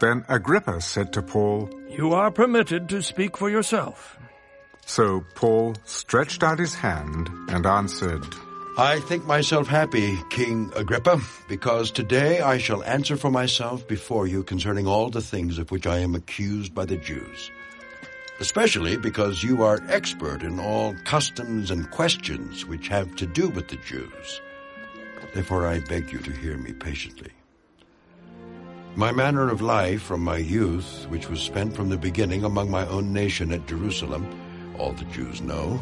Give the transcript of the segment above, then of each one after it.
Then Agrippa said to Paul, You are permitted to speak for yourself. So Paul stretched out his hand and answered, I think myself happy, King Agrippa, because today I shall answer for myself before you concerning all the things of which I am accused by the Jews. Especially because you are expert in all customs and questions which have to do with the Jews. Therefore I beg you to hear me patiently. My manner of life from my youth, which was spent from the beginning among my own nation at Jerusalem, all the Jews know,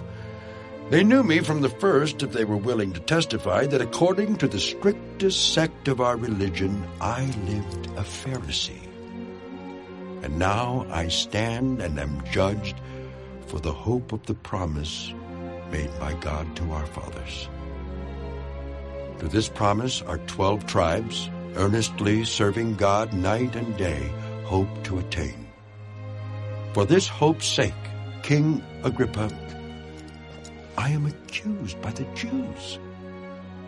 they knew me from the first if they were willing to testify that according to the strictest sect of our religion, I lived a Pharisee. And now I stand and am judged for the hope of the promise made by God to our fathers. To this promise our twelve tribes, earnestly serving God night and day, hope to attain. For this hope's sake, King Agrippa, I am accused by the Jews.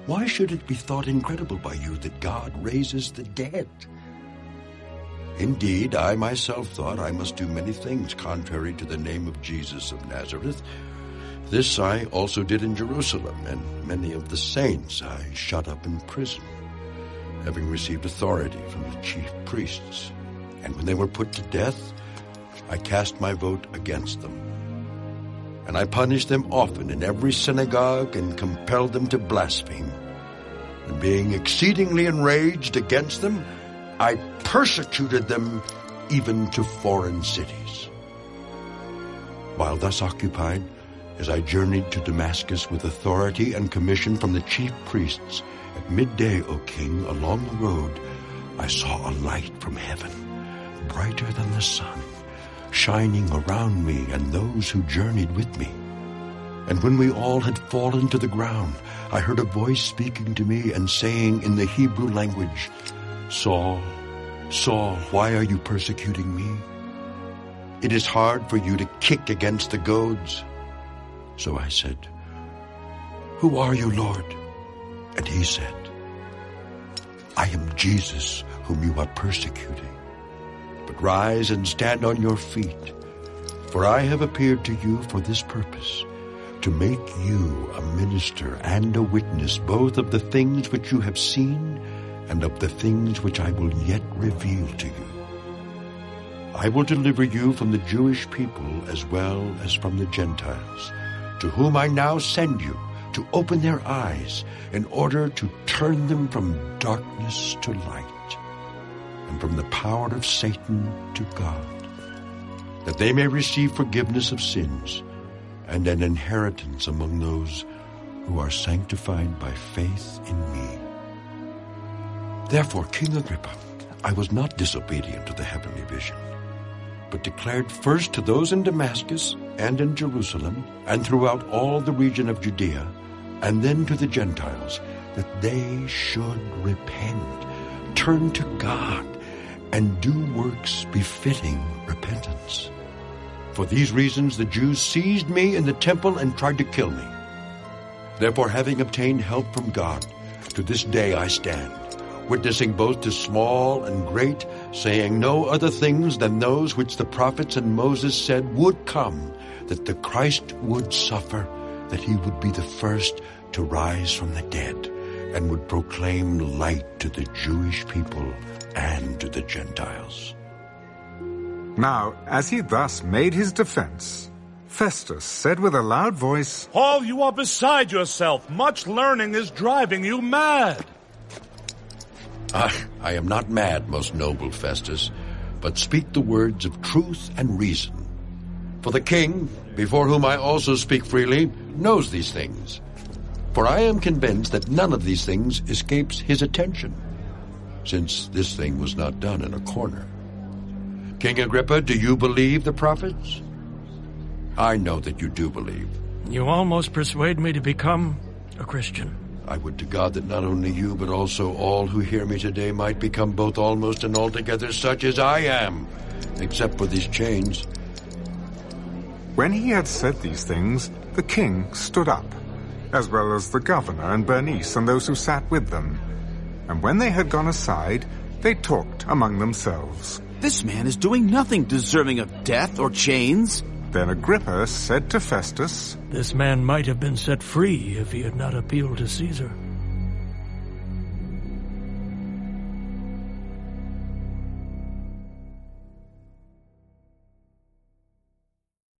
Why should it be thought incredible by you that God raises the dead? Indeed, I myself thought I must do many things contrary to the name of Jesus of Nazareth. This I also did in Jerusalem, and many of the saints I shut up in prison, having received authority from the chief priests. And when they were put to death, I cast my vote against them and I punished them often in every synagogue and compelled them to blaspheme. And being exceedingly enraged against them, I persecuted them even to foreign cities. While thus occupied, as I journeyed to Damascus with authority and commission from the chief priests, at midday, O king, along the road, I saw a light from heaven, brighter than the sun shining around me and those who journeyed with me. And when we all had fallen to the ground, I heard a voice speaking to me and saying in the Hebrew language, Saul, Saul, why are you persecuting me? It is hard for you to kick against the goads. So I said, Who are you, Lord? And he said, I am Jesus whom you are persecuting but rise and stand on your feet. For I have appeared to you for this purpose, to make you a minister and a witness both of the things which you have seen and of the things which I will yet reveal to you. I will deliver you from the Jewish people as well as from the Gentiles, to whom I now send you to open their eyes in order to turn them from darkness to light and from the power of Satan to God, that they may receive forgiveness of sins and an inheritance among those who are sanctified by faith in me. Therefore, King Agrippa, I was not disobedient to the heavenly vision, but declared first to those in Damascus and in Jerusalem and throughout all the region of Judea, and then to the Gentiles, that they should repent, turn to God, and do works befitting repentance. For these reasons the Jews seized me in the temple and tried to kill me. Therefore, having obtained help from God, to this day I stand, witnessing both to small and great, saying no other things than those which the prophets and Moses said would come, that the Christ would suffer, that he would be the first to rise from the dead, and would proclaim light to the Jewish people and to the Gentiles. Now, as he thus made his defense, Festus said with a loud voice, Paul, you are beside yourself. Much learning is driving you mad. Ah, I am not mad, most noble Festus, but speak the words of truth and reason. For the king, before whom I also speak freely, knows these things. For I am convinced that none of these things escapes his attention since this thing was not done in a corner. King Agrippa, do you believe the prophets? I know that you do believe. You almost persuade me to become a Christian. I would to God that not only you, but also all who hear me today might become both almost and altogether such as I am, except for these chains. When he had said these things, the king stood up, as well as the governor and Bernice and those who sat with them. And when they had gone aside, they talked among themselves. This man is doing nothing deserving of death or chains. Then Agrippa said to Festus, This man might have been set free if he had not appealed to Caesar.